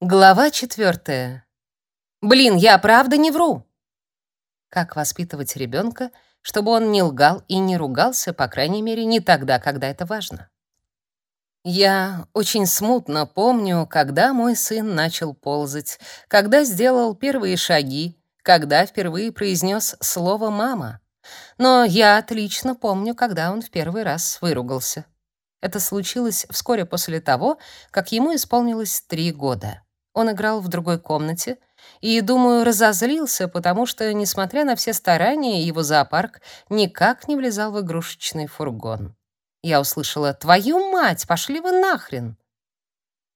Глава четвертая. Блин, я правда не вру. Как воспитывать ребенка, чтобы он не лгал и не ругался, по крайней мере, не тогда, когда это важно. Я очень смутно помню, когда мой сын начал ползать, когда сделал первые шаги, когда впервые произнес слово «мама». Но я отлично помню, когда он в первый раз выругался. Это случилось вскоре после того, как ему исполнилось три года. Он играл в другой комнате и, думаю, разозлился, потому что, несмотря на все старания, его зоопарк никак не влезал в игрушечный фургон. Я услышала «Твою мать, пошли вы нахрен!»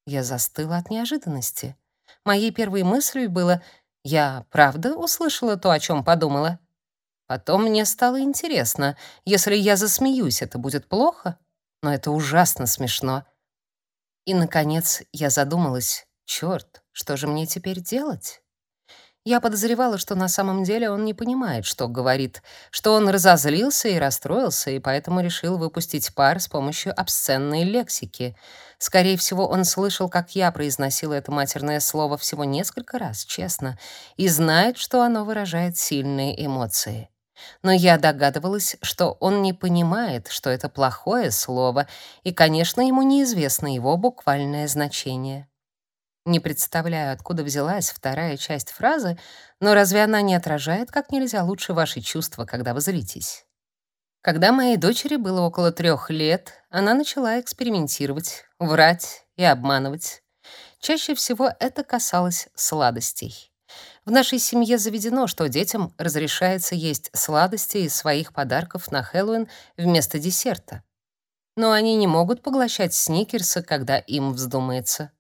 Я застыла от неожиданности. Моей первой мыслью было «Я правда услышала то, о чем подумала?» Потом мне стало интересно, если я засмеюсь, это будет плохо? Но это ужасно смешно. И, наконец, я задумалась, Черт, что же мне теперь делать? Я подозревала, что на самом деле он не понимает, что говорит, что он разозлился и расстроился, и поэтому решил выпустить пар с помощью обсценной лексики. Скорее всего, он слышал, как я произносила это матерное слово всего несколько раз, честно, и знает, что оно выражает сильные эмоции. Но я догадывалась, что он не понимает, что это плохое слово, и, конечно, ему неизвестно его буквальное значение. Не представляю, откуда взялась вторая часть фразы, но разве она не отражает как нельзя лучше ваши чувства, когда вы злитесь? Когда моей дочери было около трех лет, она начала экспериментировать, врать и обманывать. Чаще всего это касалось сладостей. В нашей семье заведено, что детям разрешается есть сладости из своих подарков на Хэллоуин вместо десерта. Но они не могут поглощать сникерсы, когда им вздумается.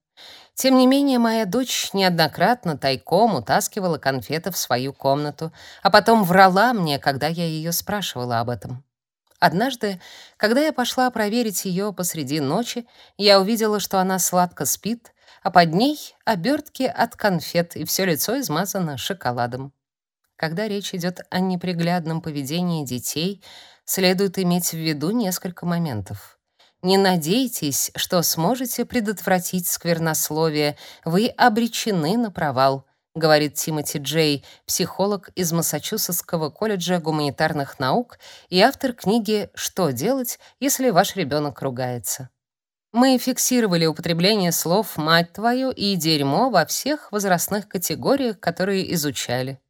Тем не менее, моя дочь неоднократно тайком утаскивала конфеты в свою комнату, а потом врала мне, когда я ее спрашивала об этом. Однажды, когда я пошла проверить ее посреди ночи, я увидела, что она сладко спит, а под ней обертки от конфет, и все лицо измазано шоколадом. Когда речь идет о неприглядном поведении детей, следует иметь в виду несколько моментов. Не надейтесь, что сможете предотвратить сквернословие. Вы обречены на провал, говорит Тимоти Джей, психолог из Массачусетского колледжа гуманитарных наук и автор книги «Что делать, если ваш ребенок ругается». Мы фиксировали употребление слов «мать твою» и «дерьмо» во всех возрастных категориях, которые изучали.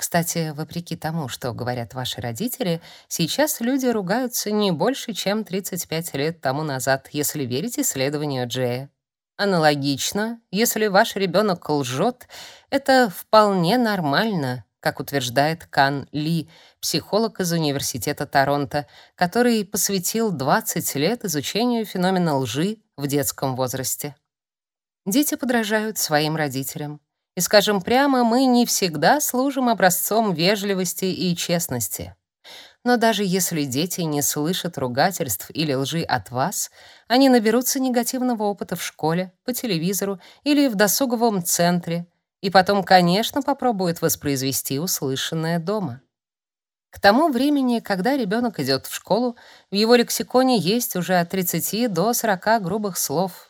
Кстати, вопреки тому, что говорят ваши родители, сейчас люди ругаются не больше, чем 35 лет тому назад, если верить исследованию Джея. Аналогично, если ваш ребенок лжет, это вполне нормально, как утверждает Кан Ли, психолог из Университета Торонто, который посвятил 20 лет изучению феномена лжи в детском возрасте. Дети подражают своим родителям. И скажем прямо, мы не всегда служим образцом вежливости и честности. Но даже если дети не слышат ругательств или лжи от вас, они наберутся негативного опыта в школе, по телевизору или в досуговом центре, и потом, конечно, попробуют воспроизвести услышанное дома. К тому времени, когда ребенок идет в школу, в его лексиконе есть уже от 30 до 40 грубых слов,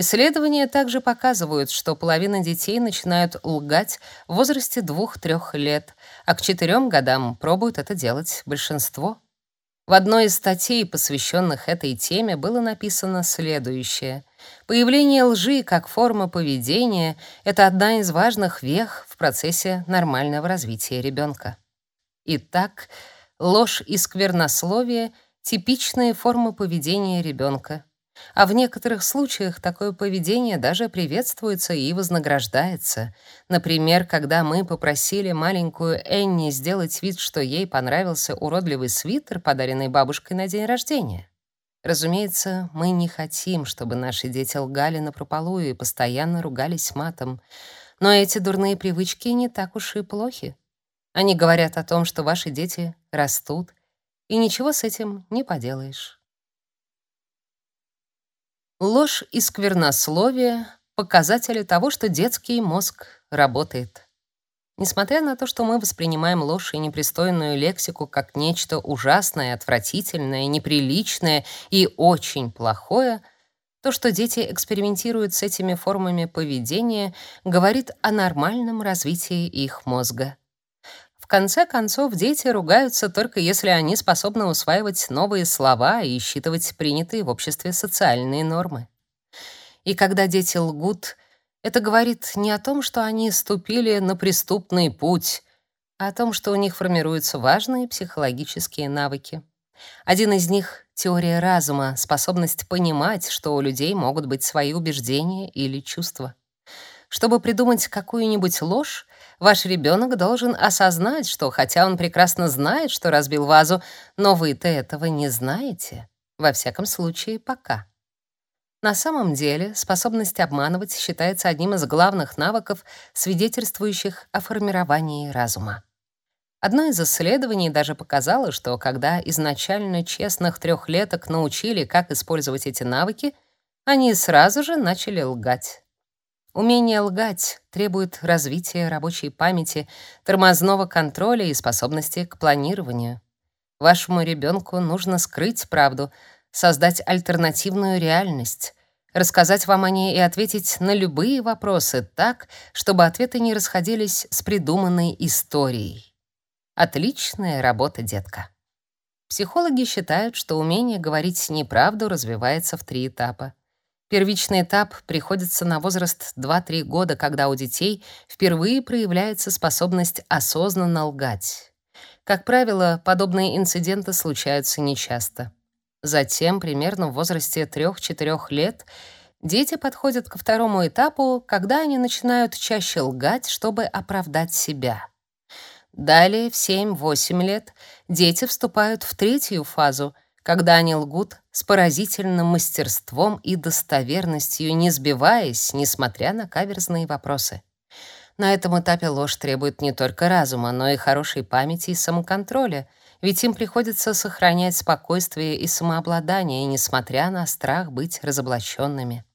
Исследования также показывают, что половина детей начинают лгать в возрасте 2-3 лет, а к 4 годам пробуют это делать большинство. В одной из статей, посвященных этой теме, было написано следующее: Появление лжи как форма поведения это одна из важных вех в процессе нормального развития ребенка. Итак, ложь и сквернословие типичные формы поведения ребенка. А в некоторых случаях такое поведение даже приветствуется и вознаграждается. Например, когда мы попросили маленькую Энни сделать вид, что ей понравился уродливый свитер, подаренный бабушкой на день рождения. Разумеется, мы не хотим, чтобы наши дети лгали напропалую и постоянно ругались матом. Но эти дурные привычки не так уж и плохи. Они говорят о том, что ваши дети растут, и ничего с этим не поделаешь. Ложь и сквернословие — показатели того, что детский мозг работает. Несмотря на то, что мы воспринимаем ложь и непристойную лексику как нечто ужасное, отвратительное, неприличное и очень плохое, То, что дети экспериментируют с этими формами поведения, говорит о нормальном развитии их мозга. Конце концов, дети ругаются только если они способны усваивать новые слова и считывать принятые в обществе социальные нормы. И когда дети лгут, это говорит не о том, что они ступили на преступный путь, а о том, что у них формируются важные психологические навыки. Один из них — теория разума, способность понимать, что у людей могут быть свои убеждения или чувства. Чтобы придумать какую-нибудь ложь, ваш ребенок должен осознать, что хотя он прекрасно знает, что разбил вазу, но вы-то этого не знаете. Во всяком случае, пока. На самом деле, способность обманывать считается одним из главных навыков, свидетельствующих о формировании разума. Одно из исследований даже показало, что когда изначально честных трехлеток научили, как использовать эти навыки, они сразу же начали лгать. Умение лгать требует развития рабочей памяти, тормозного контроля и способности к планированию. Вашему ребенку нужно скрыть правду, создать альтернативную реальность, рассказать вам о ней и ответить на любые вопросы так, чтобы ответы не расходились с придуманной историей. Отличная работа, детка. Психологи считают, что умение говорить неправду развивается в три этапа. Первичный этап приходится на возраст 2-3 года, когда у детей впервые проявляется способность осознанно лгать. Как правило, подобные инциденты случаются нечасто. Затем, примерно в возрасте 3-4 лет, дети подходят ко второму этапу, когда они начинают чаще лгать, чтобы оправдать себя. Далее, в 7-8 лет, дети вступают в третью фазу, когда они лгут с поразительным мастерством и достоверностью, не сбиваясь, несмотря на каверзные вопросы. На этом этапе ложь требует не только разума, но и хорошей памяти и самоконтроля, ведь им приходится сохранять спокойствие и самообладание, несмотря на страх быть разоблаченными.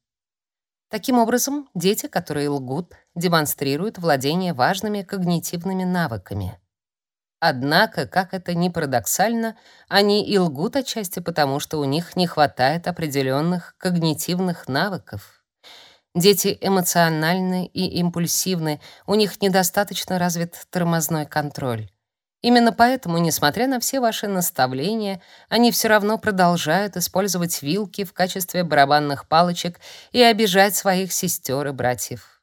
Таким образом, дети, которые лгут, демонстрируют владение важными когнитивными навыками. Однако, как это ни парадоксально, они и лгут отчасти потому, что у них не хватает определенных когнитивных навыков. Дети эмоциональны и импульсивны, у них недостаточно развит тормозной контроль. Именно поэтому, несмотря на все ваши наставления, они все равно продолжают использовать вилки в качестве барабанных палочек и обижать своих сестер и братьев.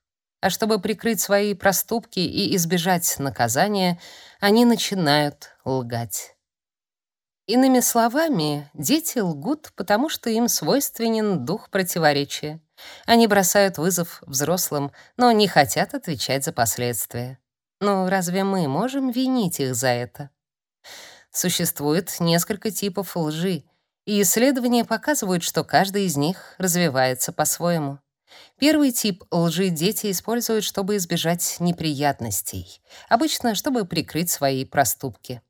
А чтобы прикрыть свои проступки и избежать наказания, они начинают лгать. Иными словами, дети лгут, потому что им свойственен дух противоречия. Они бросают вызов взрослым, но не хотят отвечать за последствия. Но разве мы можем винить их за это? Существует несколько типов лжи, и исследования показывают, что каждый из них развивается по-своему. Первый тип лжи дети используют, чтобы избежать неприятностей, обычно чтобы прикрыть свои проступки.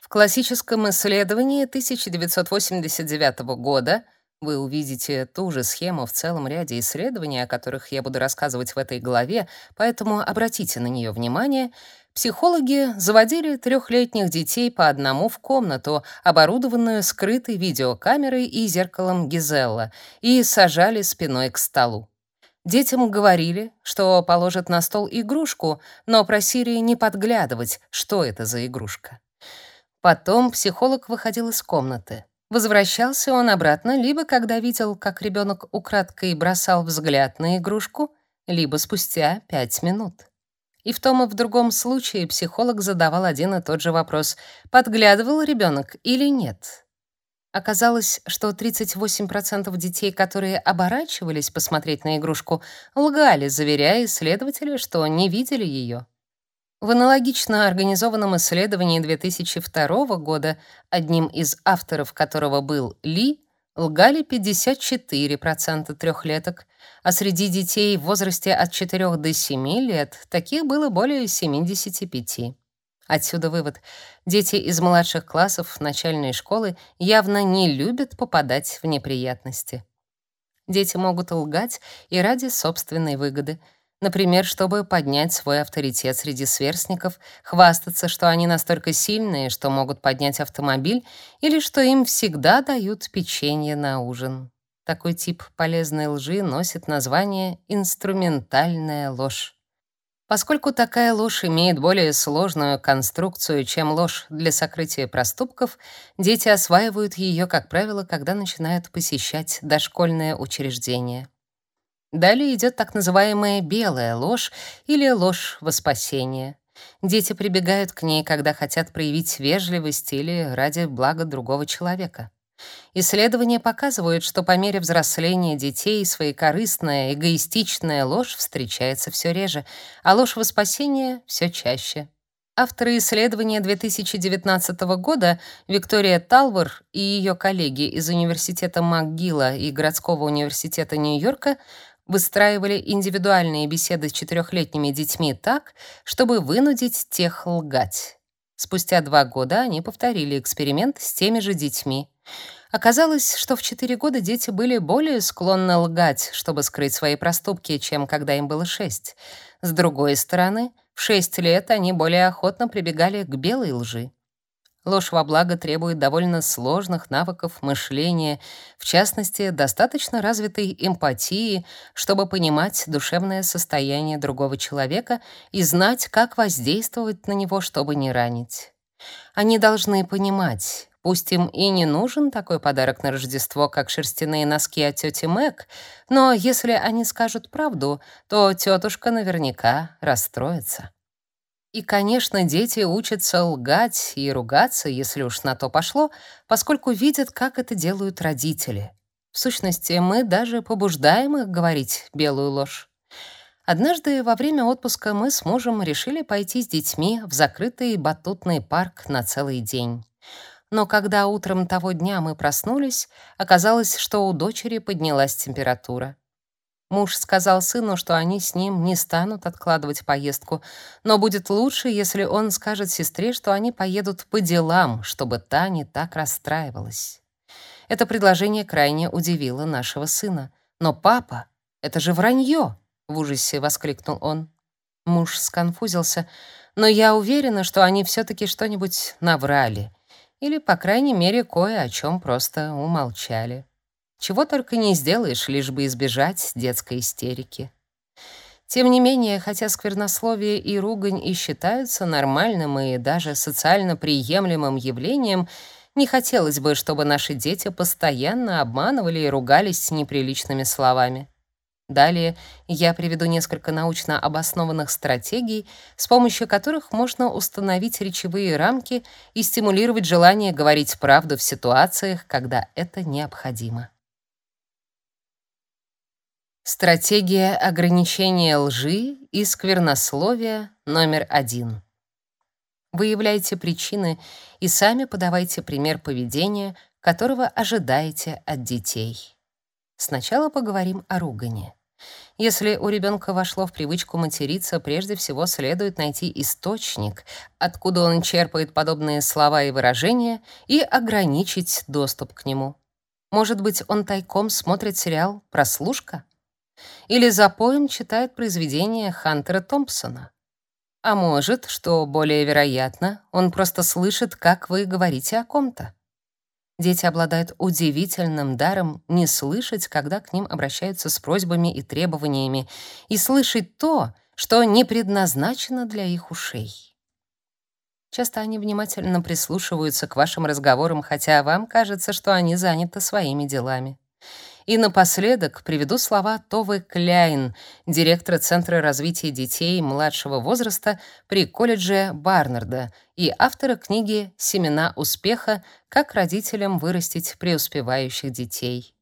В классическом исследовании 1989 года вы увидите ту же схему в целом ряде исследований, о которых я буду рассказывать в этой главе, поэтому обратите на нее внимание. Психологи заводили трехлетних детей по одному в комнату, оборудованную скрытой видеокамерой и зеркалом Гизелла, и сажали спиной к столу. Детям говорили, что положат на стол игрушку, но просили не подглядывать, что это за игрушка. Потом психолог выходил из комнаты. Возвращался он обратно либо когда видел, как ребенок украдкой бросал взгляд на игрушку, либо спустя пять минут. И в том и в другом случае психолог задавал один и тот же вопрос: подглядывал ребенок или нет. Оказалось, что 38% детей, которые оборачивались посмотреть на игрушку, лгали, заверяя исследователя, что не видели ее. В аналогично организованном исследовании 2002 года, одним из авторов которого был Ли, лгали 54% трехлеток, а среди детей в возрасте от 4 до 7 лет таких было более 75. Отсюда вывод. Дети из младших классов начальной школы явно не любят попадать в неприятности. Дети могут лгать и ради собственной выгоды — Например, чтобы поднять свой авторитет среди сверстников, хвастаться, что они настолько сильные, что могут поднять автомобиль, или что им всегда дают печенье на ужин. Такой тип полезной лжи носит название инструментальная ложь. Поскольку такая ложь имеет более сложную конструкцию, чем ложь для сокрытия проступков, дети осваивают ее, как правило, когда начинают посещать дошкольное учреждение. Далее идет так называемая белая ложь или ложь во спасение. Дети прибегают к ней, когда хотят проявить вежливость или ради блага другого человека. Исследования показывают, что по мере взросления детей своекорыстная, эгоистичная ложь встречается все реже, а ложь во спасение — все чаще. Авторы исследования 2019 года Виктория Талвор и ее коллеги из Университета МcГилла и Городского университета Нью-Йорка выстраивали индивидуальные беседы с четырехлетними детьми так, чтобы вынудить тех лгать. Спустя два года они повторили эксперимент с теми же детьми. Оказалось, что в 4 года дети были более склонны лгать, чтобы скрыть свои проступки, чем когда им было 6. С другой стороны, в 6 лет они более охотно прибегали к белой лжи. Ложь во благо требует довольно сложных навыков мышления, в частности, достаточно развитой эмпатии, чтобы понимать душевное состояние другого человека и знать, как воздействовать на него, чтобы не ранить. Они должны понимать, Пусть им и не нужен такой подарок на Рождество, как шерстяные носки от тети Мэг, но если они скажут правду, то тетушка наверняка расстроится. И, конечно, дети учатся лгать и ругаться, если уж на то пошло, поскольку видят, как это делают родители. В сущности, мы даже побуждаем их говорить белую ложь. Однажды во время отпуска мы с мужем решили пойти с детьми в закрытый батутный парк на целый день но когда утром того дня мы проснулись, оказалось, что у дочери поднялась температура. Муж сказал сыну, что они с ним не станут откладывать поездку, но будет лучше, если он скажет сестре, что они поедут по делам, чтобы та не так расстраивалась. Это предложение крайне удивило нашего сына. «Но папа, это же вранье!» — в ужасе воскликнул он. Муж сконфузился, но я уверена, что они все таки что-нибудь наврали или, по крайней мере, кое о чем просто умолчали. Чего только не сделаешь, лишь бы избежать детской истерики. Тем не менее, хотя сквернословие и ругань и считаются нормальным и даже социально приемлемым явлением, не хотелось бы, чтобы наши дети постоянно обманывали и ругались неприличными словами. Далее я приведу несколько научно обоснованных стратегий, с помощью которых можно установить речевые рамки и стимулировать желание говорить правду в ситуациях, когда это необходимо. Стратегия ограничения лжи и сквернословия номер один. Выявляйте причины и сами подавайте пример поведения, которого ожидаете от детей. Сначала поговорим о ругани. Если у ребенка вошло в привычку материться, прежде всего следует найти источник, откуда он черпает подобные слова и выражения, и ограничить доступ к нему. Может быть, он тайком смотрит сериал «Прослушка»? Или за поем читает произведения Хантера Томпсона? А может, что более вероятно, он просто слышит, как вы говорите о ком-то. Дети обладают удивительным даром не слышать, когда к ним обращаются с просьбами и требованиями, и слышать то, что не предназначено для их ушей. Часто они внимательно прислушиваются к вашим разговорам, хотя вам кажется, что они заняты своими делами. И напоследок приведу слова Товы Кляйн, директора Центра развития детей младшего возраста при колледже Барнарда и автора книги «Семена успеха. Как родителям вырастить преуспевающих детей».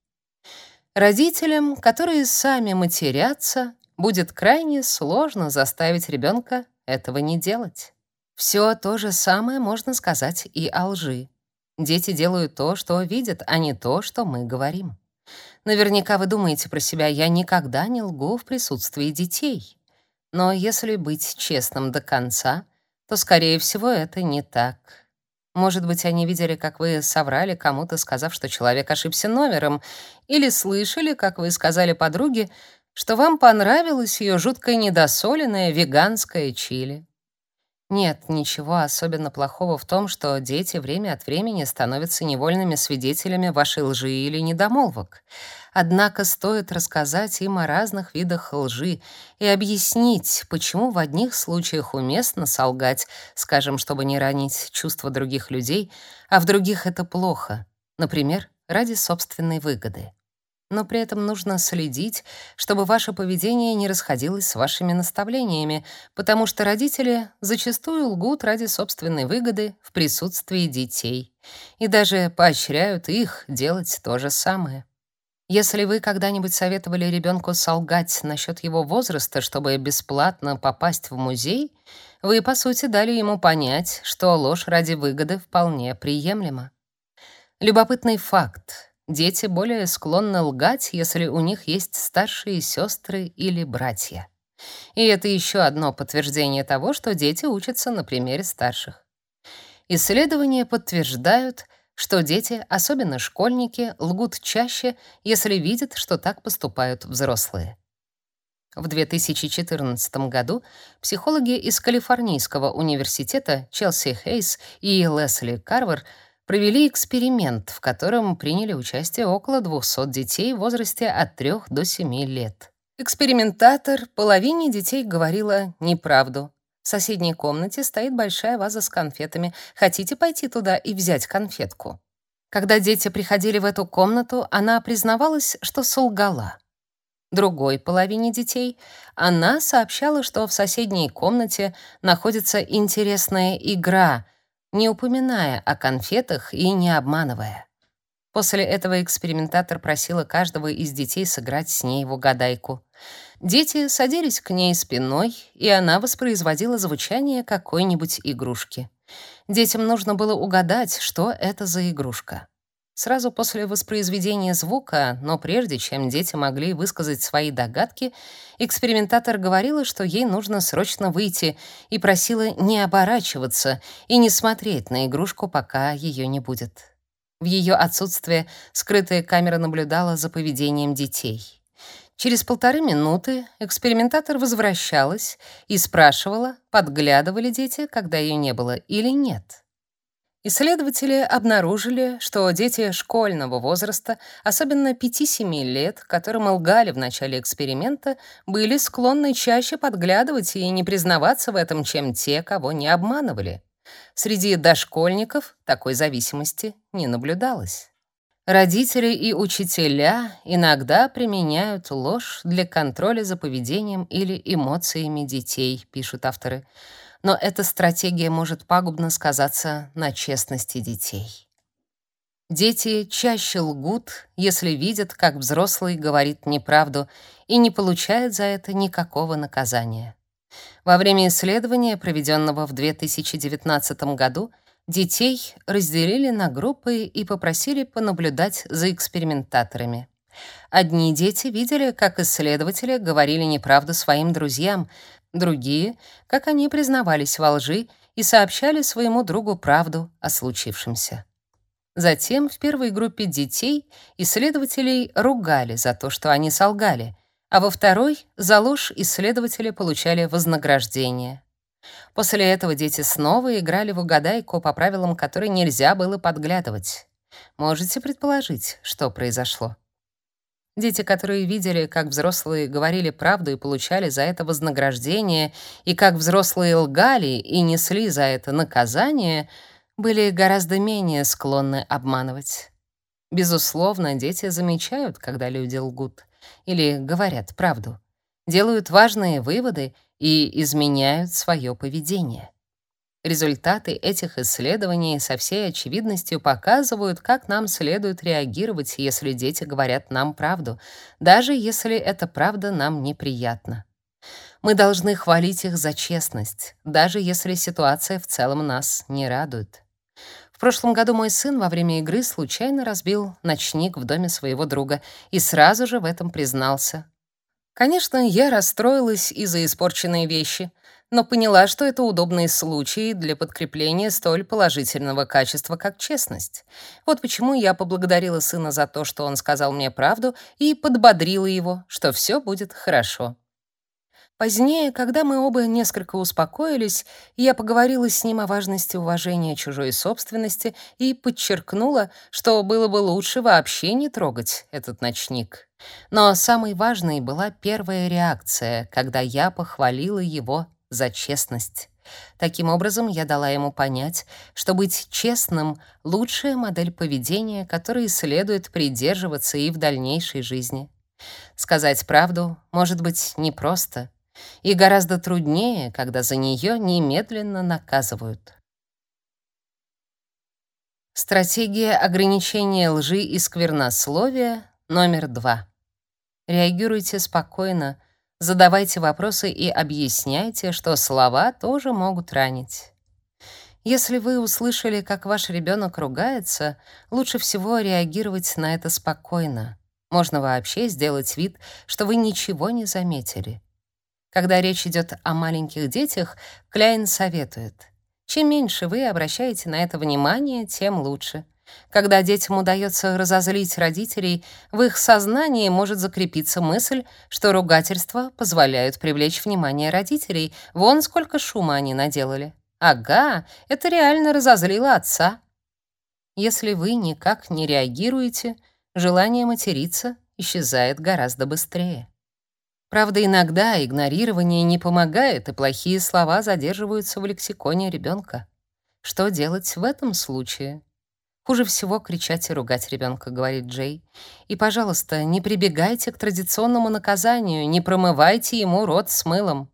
Родителям, которые сами матерятся, будет крайне сложно заставить ребенка этого не делать. Все то же самое можно сказать и о лжи. Дети делают то, что видят, а не то, что мы говорим. Наверняка вы думаете про себя, я никогда не лгу в присутствии детей. Но если быть честным до конца, то, скорее всего, это не так. Может быть, они видели, как вы соврали кому-то, сказав, что человек ошибся номером, или слышали, как вы сказали подруге, что вам понравилось ее жутко недосоленное веганское чили. Нет ничего особенно плохого в том, что дети время от времени становятся невольными свидетелями вашей лжи или недомолвок. Однако стоит рассказать им о разных видах лжи и объяснить, почему в одних случаях уместно солгать, скажем, чтобы не ранить чувства других людей, а в других это плохо, например, ради собственной выгоды но при этом нужно следить, чтобы ваше поведение не расходилось с вашими наставлениями, потому что родители зачастую лгут ради собственной выгоды в присутствии детей и даже поощряют их делать то же самое. Если вы когда-нибудь советовали ребенку солгать насчет его возраста, чтобы бесплатно попасть в музей, вы, по сути, дали ему понять, что ложь ради выгоды вполне приемлема. Любопытный факт. Дети более склонны лгать, если у них есть старшие сестры или братья. И это еще одно подтверждение того, что дети учатся на примере старших. Исследования подтверждают, что дети, особенно школьники, лгут чаще, если видят, что так поступают взрослые. В 2014 году психологи из Калифорнийского университета Челси Хейс и Лесли Карвер провели эксперимент, в котором приняли участие около 200 детей в возрасте от 3 до 7 лет. Экспериментатор половине детей говорила неправду. В соседней комнате стоит большая ваза с конфетами. Хотите пойти туда и взять конфетку? Когда дети приходили в эту комнату, она признавалась, что солгала. Другой половине детей она сообщала, что в соседней комнате находится интересная игра, не упоминая о конфетах и не обманывая. После этого экспериментатор просила каждого из детей сыграть с ней в угадайку. Дети садились к ней спиной, и она воспроизводила звучание какой-нибудь игрушки. Детям нужно было угадать, что это за игрушка. Сразу после воспроизведения звука, но прежде чем дети могли высказать свои догадки, экспериментатор говорила, что ей нужно срочно выйти, и просила не оборачиваться и не смотреть на игрушку, пока ее не будет. В ее отсутствие скрытая камера наблюдала за поведением детей. Через полторы минуты экспериментатор возвращалась и спрашивала, подглядывали дети, когда ее не было, или нет. Исследователи обнаружили, что дети школьного возраста, особенно 5-7 лет, которым лгали в начале эксперимента, были склонны чаще подглядывать и не признаваться в этом, чем те, кого не обманывали. Среди дошкольников такой зависимости не наблюдалось. Родители и учителя иногда применяют ложь для контроля за поведением или эмоциями детей, пишут авторы но эта стратегия может пагубно сказаться на честности детей. Дети чаще лгут, если видят, как взрослый говорит неправду и не получают за это никакого наказания. Во время исследования, проведенного в 2019 году, детей разделили на группы и попросили понаблюдать за экспериментаторами. Одни дети видели, как исследователи говорили неправду своим друзьям, другие, как они признавались во лжи и сообщали своему другу правду о случившемся. Затем в первой группе детей исследователей ругали за то, что они солгали, а во второй за ложь исследователи получали вознаграждение. После этого дети снова играли в угадайку по правилам, которые нельзя было подглядывать. Можете предположить, что произошло? Дети, которые видели, как взрослые говорили правду и получали за это вознаграждение, и как взрослые лгали и несли за это наказание, были гораздо менее склонны обманывать. Безусловно, дети замечают, когда люди лгут или говорят правду, делают важные выводы и изменяют свое поведение. Результаты этих исследований со всей очевидностью показывают, как нам следует реагировать, если дети говорят нам правду, даже если эта правда нам неприятна. Мы должны хвалить их за честность, даже если ситуация в целом нас не радует. В прошлом году мой сын во время игры случайно разбил ночник в доме своего друга и сразу же в этом признался. Конечно, я расстроилась из-за испорченной вещи — но поняла, что это удобный случай для подкрепления столь положительного качества, как честность. Вот почему я поблагодарила сына за то, что он сказал мне правду, и подбодрила его, что все будет хорошо. Позднее, когда мы оба несколько успокоились, я поговорила с ним о важности уважения чужой собственности и подчеркнула, что было бы лучше вообще не трогать этот ночник. Но самой важной была первая реакция, когда я похвалила его за честность. Таким образом, я дала ему понять, что быть честным — лучшая модель поведения, которой следует придерживаться и в дальнейшей жизни. Сказать правду может быть непросто, и гораздо труднее, когда за нее немедленно наказывают. Стратегия ограничения лжи и сквернословия номер два. Реагируйте спокойно, задавайте вопросы и объясняйте, что слова тоже могут ранить. Если вы услышали, как ваш ребенок ругается, лучше всего реагировать на это спокойно. Можно вообще сделать вид, что вы ничего не заметили. Когда речь идет о маленьких детях, Кляйн советует: чем меньше вы обращаете на это внимание, тем лучше. Когда детям удается разозлить родителей, в их сознании может закрепиться мысль, что ругательства позволяют привлечь внимание родителей. Вон сколько шума они наделали. Ага, это реально разозлило отца. Если вы никак не реагируете, желание материться исчезает гораздо быстрее. Правда, иногда игнорирование не помогает, и плохие слова задерживаются в лексиконе ребенка. Что делать в этом случае? Хуже всего кричать и ругать ребенка, говорит Джей. И, пожалуйста, не прибегайте к традиционному наказанию, не промывайте ему рот с мылом.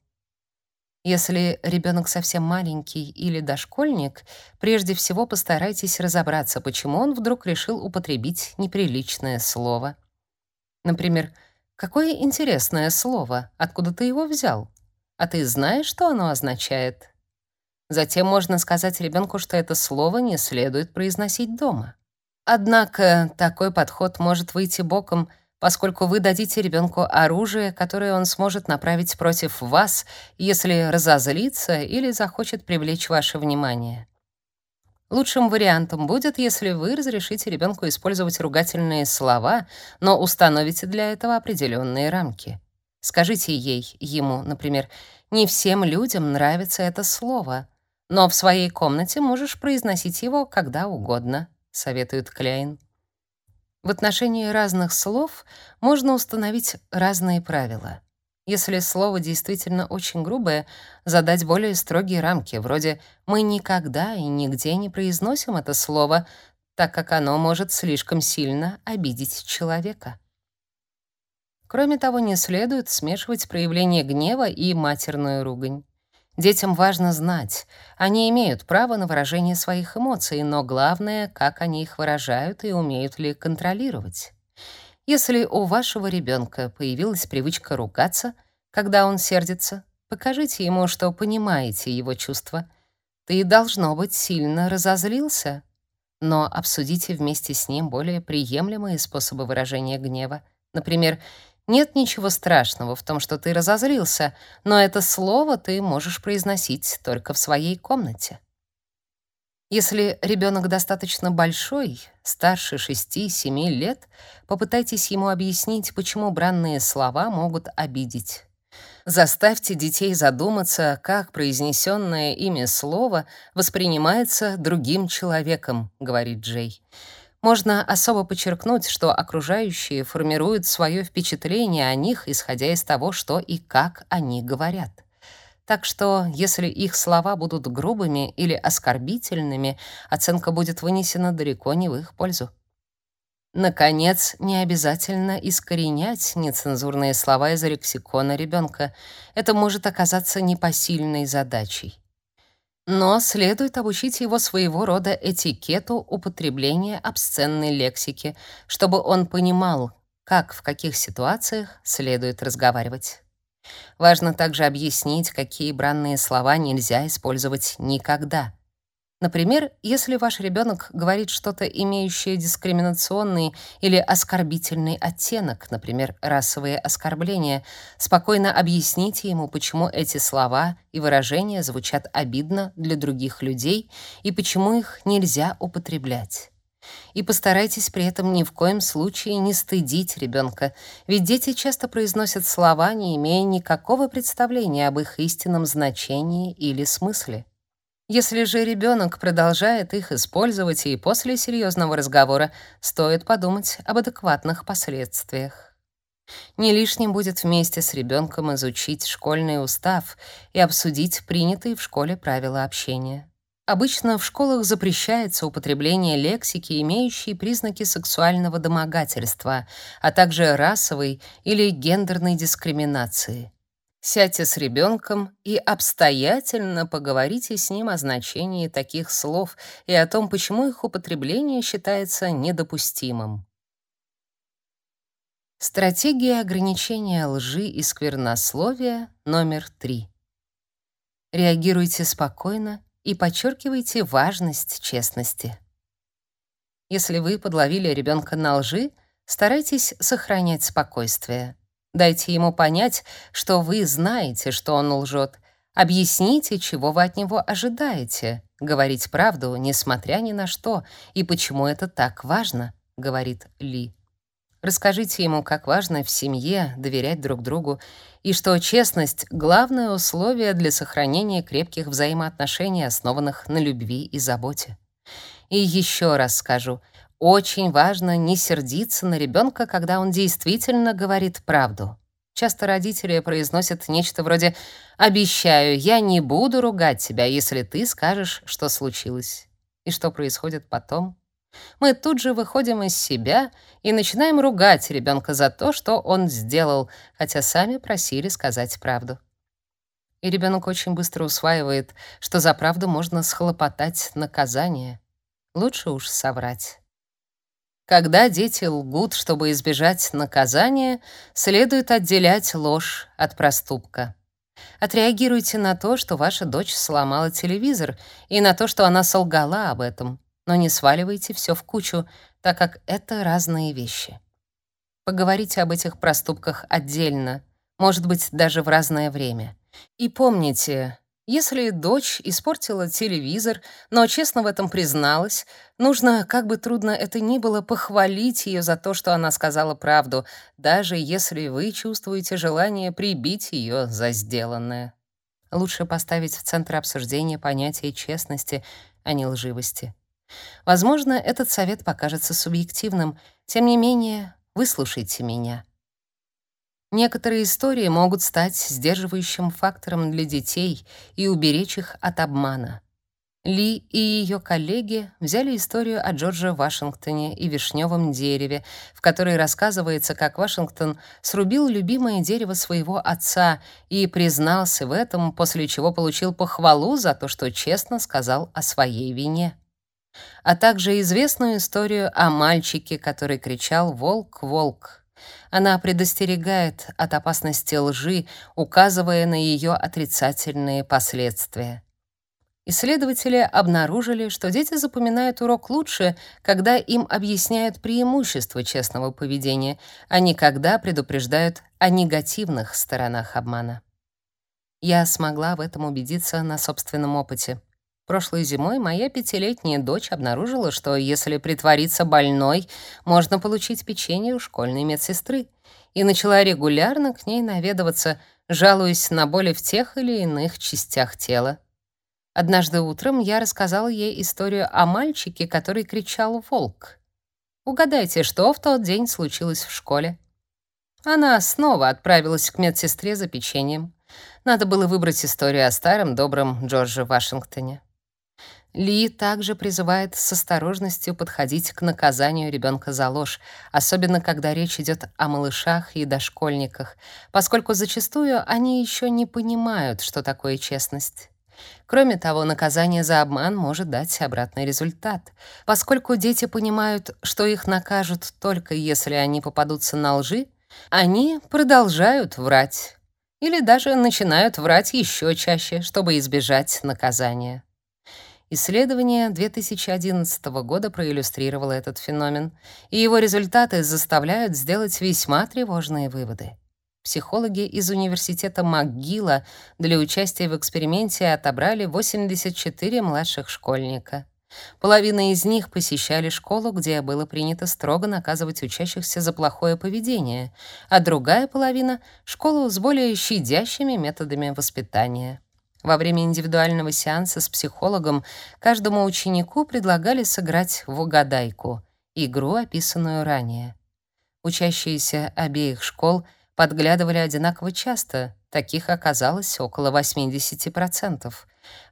Если ребенок совсем маленький или дошкольник, прежде всего постарайтесь разобраться, почему он вдруг решил употребить неприличное слово. Например, Какое интересное слово. Откуда ты его взял? А ты знаешь, что оно означает? Затем можно сказать ребенку, что это слово не следует произносить дома. Однако такой подход может выйти боком, поскольку вы дадите ребенку оружие, которое он сможет направить против вас, если разозлится или захочет привлечь ваше внимание. Лучшим вариантом будет, если вы разрешите ребенку использовать ругательные слова, но установите для этого определенные рамки. Скажите ей, ему, например, «Не всем людям нравится это слово, но в своей комнате можешь произносить его когда угодно», — советует Кляйн. В отношении разных слов можно установить разные правила. Если слово действительно очень грубое, задать более строгие рамки, вроде «мы никогда и нигде не произносим это слово», так как оно может слишком сильно обидеть человека. Кроме того, не следует смешивать проявление гнева и матерную ругань. Детям важно знать, они имеют право на выражение своих эмоций, но главное, как они их выражают и умеют ли контролировать. Если у вашего ребенка появилась привычка ругаться, когда он сердится, покажите ему, что понимаете его чувства. Ты, должно быть, сильно разозлился, но обсудите вместе с ним более приемлемые способы выражения гнева. Например, нет ничего страшного в том, что ты разозлился, но это слово ты можешь произносить только в своей комнате. Если ребенок достаточно большой, старше 6-7 лет, попытайтесь ему объяснить, почему бранные слова могут обидеть. Заставьте детей задуматься, как произнесенное ими слово воспринимается другим человеком, говорит Джей. Можно особо подчеркнуть, что окружающие формируют свое впечатление о них, исходя из того, что и как они говорят. Так что, если их слова будут грубыми или оскорбительными, оценка будет вынесена далеко не в их пользу. Наконец, не обязательно искоренять нецензурные слова из лексикона ребенка. Это может оказаться непосильной задачей. Но следует обучить его своего рода этикету употребления обсценной лексики, чтобы он понимал, как в каких ситуациях следует разговаривать. Важно также объяснить, какие бранные слова нельзя использовать никогда. Например, если ваш ребенок говорит что-то, имеющее дискриминационный или оскорбительный оттенок, например, расовые оскорбления, спокойно объясните ему, почему эти слова и выражения звучат обидно для других людей и почему их нельзя употреблять. И постарайтесь при этом ни в коем случае не стыдить ребенка, ведь дети часто произносят слова, не имея никакого представления об их истинном значении или смысле. Если же ребенок продолжает их использовать и после серьезного разговора, стоит подумать об адекватных последствиях. Не лишним будет вместе с ребенком изучить школьный устав и обсудить принятые в школе правила общения. Обычно в школах запрещается употребление лексики, имеющей признаки сексуального домогательства, а также расовой или гендерной дискриминации. Сядьте с ребенком и обстоятельно поговорите с ним о значении таких слов и о том, почему их употребление считается недопустимым. Стратегия ограничения лжи и сквернословия номер три. Реагируйте спокойно и подчеркивайте важность честности. Если вы подловили ребенка на лжи, старайтесь сохранять спокойствие. Дайте ему понять, что вы знаете, что он лжет. Объясните, чего вы от него ожидаете. Говорить правду, несмотря ни на что, и почему это так важно, говорит Ли. Расскажите ему, как важно в семье доверять друг другу и что честность — главное условие для сохранения крепких взаимоотношений, основанных на любви и заботе. И еще раз скажу, очень важно не сердиться на ребенка, когда он действительно говорит правду. Часто родители произносят нечто вроде «Обещаю, я не буду ругать тебя, если ты скажешь, что случилось». И что происходит потом? Мы тут же выходим из себя и начинаем ругать ребенка за то, что он сделал, хотя сами просили сказать правду. И ребенок очень быстро усваивает, что за правду можно схлопотать наказание. Лучше уж соврать. Когда дети лгут, чтобы избежать наказания, следует отделять ложь от проступка. Отреагируйте на то, что ваша дочь сломала телевизор, и на то, что она солгала об этом, но не сваливайте все в кучу, так как это разные вещи. Поговорите об этих проступках отдельно, может быть, даже в разное время. И помните, если дочь испортила телевизор, но честно в этом призналась, нужно, как бы трудно это ни было, похвалить ее за то, что она сказала правду, даже если вы чувствуете желание прибить ее за сделанное. Лучше поставить в центр обсуждения понятие честности, а не лживости. Возможно, этот совет покажется субъективным, тем не менее, выслушайте меня. Некоторые истории могут стать сдерживающим фактором для детей и уберечь их от обмана. Ли и ее коллеги взяли историю о Джордже Вашингтоне и вишневом дереве, в которой рассказывается, как Вашингтон срубил любимое дерево своего отца и признался в этом, после чего получил похвалу за то, что честно сказал о своей вине. А также известную историю о мальчике, который кричал «Волк, волк!» Она предостерегает от опасности лжи, указывая на ее отрицательные последствия. Исследователи обнаружили, что дети запоминают урок лучше, когда им объясняют преимущества честного поведения, а не когда предупреждают о негативных сторонах обмана. Я смогла в этом убедиться на собственном опыте. Прошлой зимой моя пятилетняя дочь обнаружила, что если притвориться больной, можно получить печенье у школьной медсестры, и начала регулярно к ней наведываться, жалуясь на боли в тех или иных частях тела. Однажды утром я рассказала ей историю о мальчике, который кричал «Волк!». Угадайте, что в тот день случилось в школе? Она снова отправилась к медсестре за печеньем. Надо было выбрать историю о старом добром Джордже Вашингтоне. Ли также призывает с осторожностью подходить к наказанию ребенка за ложь, особенно когда речь идет о малышах и дошкольниках, поскольку зачастую они еще не понимают, что такое честность. Кроме того, наказание за обман может дать обратный результат. Поскольку дети понимают, что их накажут только если они попадутся на лжи, они продолжают врать или даже начинают врать еще чаще, чтобы избежать наказания. Исследование 2011 года проиллюстрировало этот феномен, и его результаты заставляют сделать весьма тревожные выводы. Психологи из университета МcGill для участия в эксперименте отобрали 84 младших школьника. Половина из них посещали школу, где было принято строго наказывать учащихся за плохое поведение, а другая половина — школу с более щадящими методами воспитания. Во время индивидуального сеанса с психологом каждому ученику предлагали сыграть в угадайку, игру, описанную ранее. Учащиеся обеих школ подглядывали одинаково часто, таких оказалось около 80%.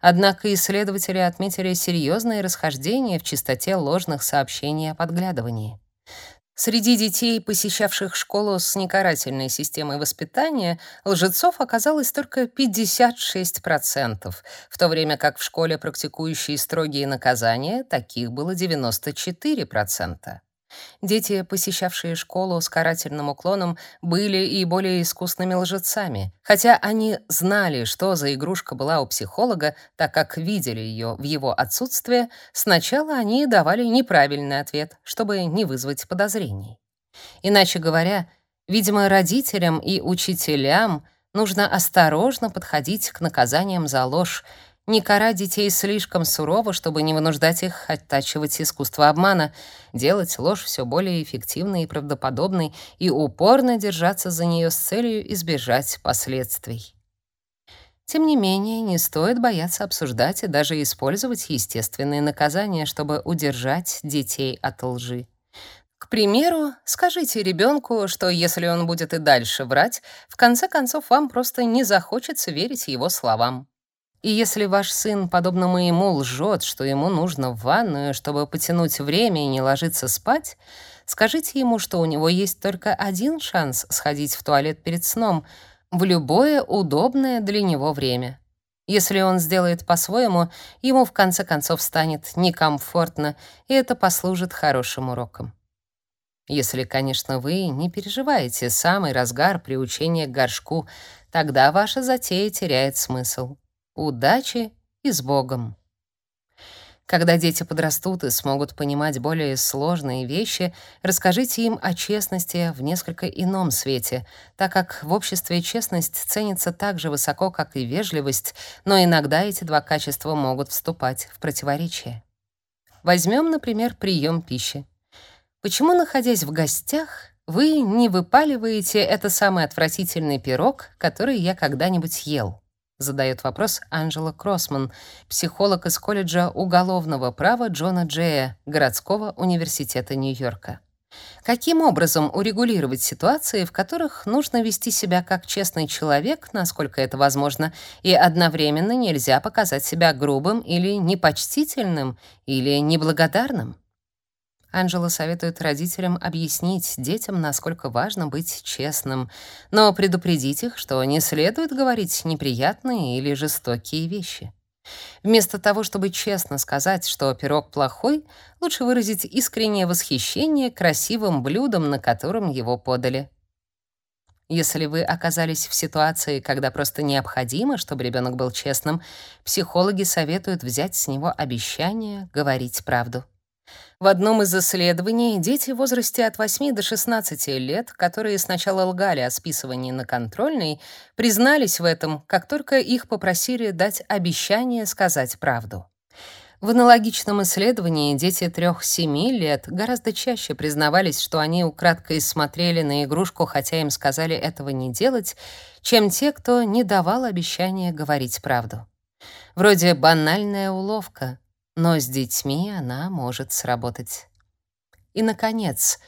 Однако исследователи отметили серьезные расхождения в частоте ложных сообщений о подглядывании. Среди детей, посещавших школу с некарательной системой воспитания, лжецов оказалось только 56%, в то время как в школе, практикующей строгие наказания, таких было 94%. Дети, посещавшие школу с карательным уклоном, были и более искусными лжецами, хотя они знали, что за игрушка была у психолога, так как видели ее в его отсутствие, сначала они давали неправильный ответ, чтобы не вызвать подозрений. Иначе говоря, видимо, родителям и учителям нужно осторожно подходить к наказаниям за ложь, не карать детей слишком сурово, чтобы не вынуждать их оттачивать искусство обмана, делать ложь все более эффективной и правдоподобной и упорно держаться за нее с целью избежать последствий. Тем не менее, не стоит бояться обсуждать и даже использовать естественные наказания, чтобы удержать детей от лжи. К примеру, скажите ребенку, что если он будет и дальше врать, в конце концов вам просто не захочется верить его словам. И если ваш сын, подобно моему, лжет, что ему нужно в ванную, чтобы потянуть время и не ложиться спать, скажите ему, что у него есть только один шанс сходить в туалет перед сном в любое удобное для него время. Если он сделает по-своему, ему в конце концов станет некомфортно, и это послужит хорошим уроком. Если, конечно, вы не переживаете самый разгар приучения к горшку, тогда ваша затея теряет смысл. Удачи и с Богом. Когда дети подрастут и смогут понимать более сложные вещи, расскажите им о честности в несколько ином свете, так как в обществе честность ценится так же высоко, как и вежливость, но иногда эти два качества могут вступать в противоречие. Возьмем, например, прием пищи. Почему, находясь в гостях, вы не выпаливаете это самый отвратительный пирог, который я когда-нибудь ел? Задает вопрос Анжела Кроссман, психолог из колледжа уголовного права Джона Джея, городского университета Нью-Йорка. Каким образом урегулировать ситуации, в которых нужно вести себя как честный человек, насколько это возможно, и одновременно нельзя показать себя грубым или непочтительным или неблагодарным? Анжела советует родителям объяснить детям, насколько важно быть честным, но предупредить их, что не следует говорить неприятные или жестокие вещи. Вместо того, чтобы честно сказать, что пирог плохой, лучше выразить искреннее восхищение красивым блюдом, на котором его подали. Если вы оказались в ситуации, когда просто необходимо, чтобы ребенок был честным, психологи советуют взять с него обещание говорить правду. В одном из исследований дети в возрасте от 8 до 16 лет, которые сначала лгали о списывании на контрольный, признались в этом, как только их попросили дать обещание сказать правду. В аналогичном исследовании дети 3-7 лет гораздо чаще признавались, что они украдкой смотрели на игрушку, хотя им сказали этого не делать, чем те, кто не давал обещания говорить правду. Вроде банальная уловка, но с детьми она может сработать. И, наконец,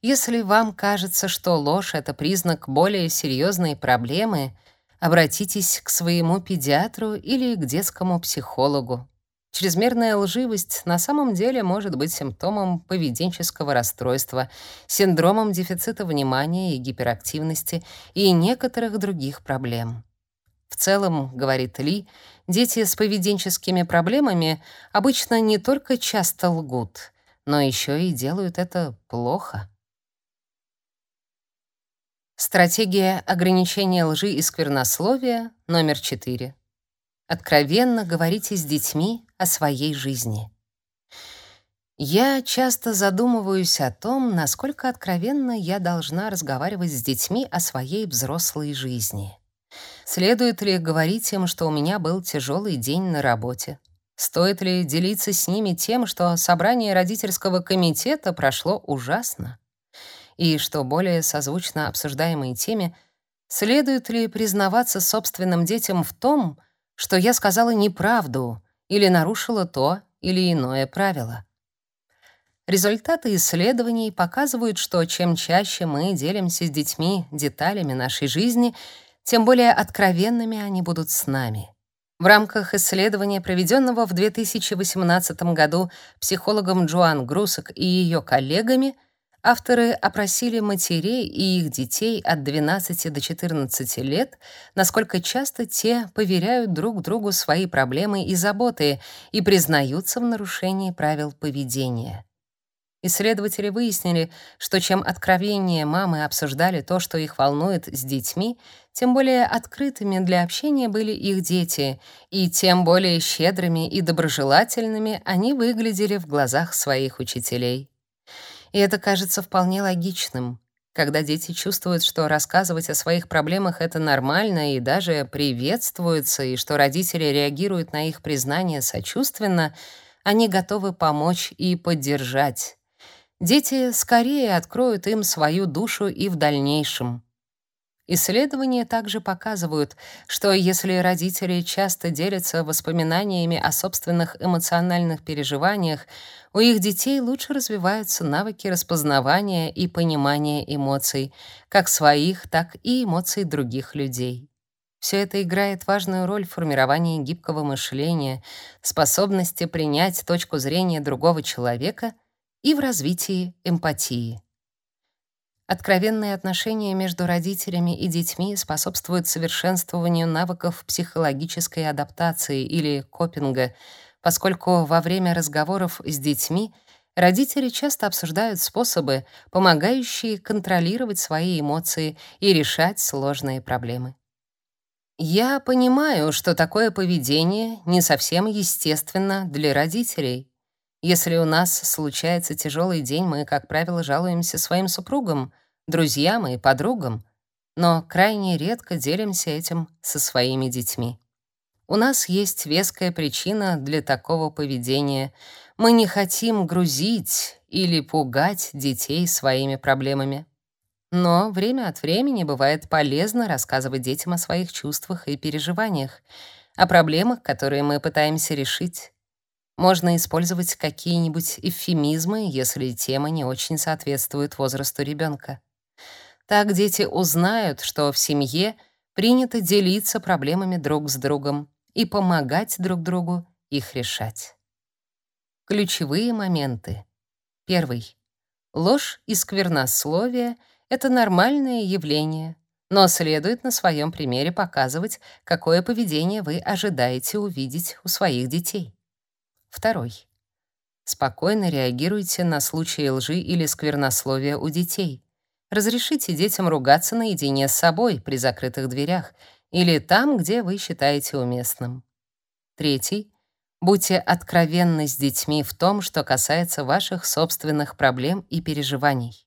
если вам кажется, что ложь — это признак более серьезной проблемы, обратитесь к своему педиатру или к детскому психологу. Чрезмерная лживость на самом деле может быть симптомом поведенческого расстройства, синдромом дефицита внимания и гиперактивности и некоторых других проблем. В целом, говорит Ли, дети с поведенческими проблемами обычно не только часто лгут, но еще и делают это плохо. Стратегия ограничения лжи и сквернословия номер 4. Откровенно говорите с детьми о своей жизни. Я часто задумываюсь о том, насколько откровенно я должна разговаривать с детьми о своей взрослой жизни. Следует ли говорить им, что у меня был тяжелый день на работе? Стоит ли делиться с ними тем, что собрание родительского комитета прошло ужасно? И что более созвучно обсуждаемой теме, следует ли признаваться собственным детям в том, что я сказала неправду или нарушила то или иное правило? Результаты исследований показывают, что чем чаще мы делимся с детьми деталями нашей жизни, тем более откровенными они будут с нами. В рамках исследования, проведенного в 2018 году психологом Джоан Грусок и ее коллегами, авторы опросили матерей и их детей от 12 до 14 лет, насколько часто те поверяют друг другу свои проблемы и заботы и признаются в нарушении правил поведения. Исследователи выяснили, что чем откровеннее мамы обсуждали то, что их волнует с детьми, тем более открытыми для общения были их дети, и тем более щедрыми и доброжелательными они выглядели в глазах своих учителей. И это кажется вполне логичным. Когда дети чувствуют, что рассказывать о своих проблемах это нормально и даже приветствуется, и что родители реагируют на их признание сочувственно, они готовы помочь и поддержать дети скорее откроют им свою душу и в дальнейшем. Исследования также показывают, что если родители часто делятся воспоминаниями о собственных эмоциональных переживаниях, у их детей лучше развиваются навыки распознавания и понимания эмоций, как своих, так и эмоций других людей. Все это играет важную роль в формировании гибкого мышления, способности принять точку зрения другого человека — и в развитии эмпатии. Откровенные отношения между родителями и детьми способствуют совершенствованию навыков психологической адаптации или копинга, поскольку во время разговоров с детьми родители часто обсуждают способы, помогающие контролировать свои эмоции и решать сложные проблемы. Я понимаю, что такое поведение не совсем естественно для родителей, если у нас случается тяжелый день, мы, как правило, жалуемся своим супругам, друзьям и подругам, но крайне редко делимся этим со своими детьми. У нас есть веская причина для такого поведения. Мы не хотим грузить или пугать детей своими проблемами. Но время от времени бывает полезно рассказывать детям о своих чувствах и переживаниях, о проблемах, которые мы пытаемся решить. Можно использовать какие-нибудь эвфемизмы, если тема не очень соответствует возрасту ребенка. Так дети узнают, что в семье принято делиться проблемами друг с другом и помогать друг другу их решать. Ключевые моменты. Первый. Ложь и сквернословие — это нормальное явление, но следует на своем примере показывать, какое поведение вы ожидаете увидеть у своих детей. Второй. Спокойно реагируйте на случаи лжи или сквернословия у детей. Разрешите детям ругаться наедине с собой при закрытых дверях или там, где вы считаете уместным. Третий. Будьте откровенны с детьми в том, что касается ваших собственных проблем и переживаний.